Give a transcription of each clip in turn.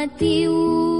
matiu.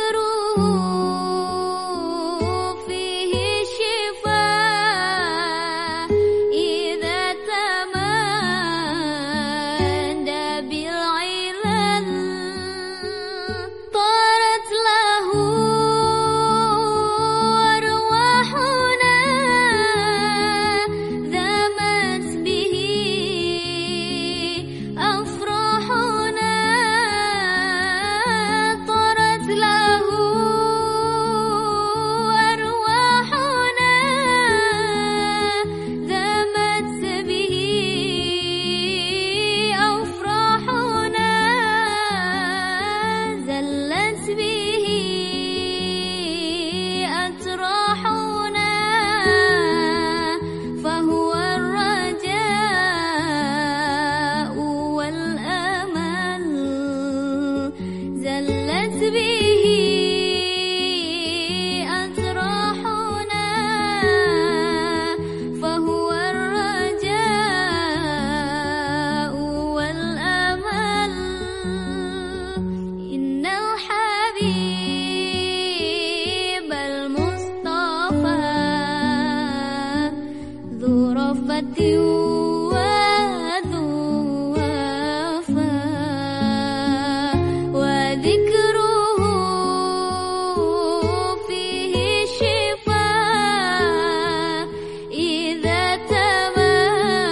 ذكر وذكره فيه شفاء إذا تمادى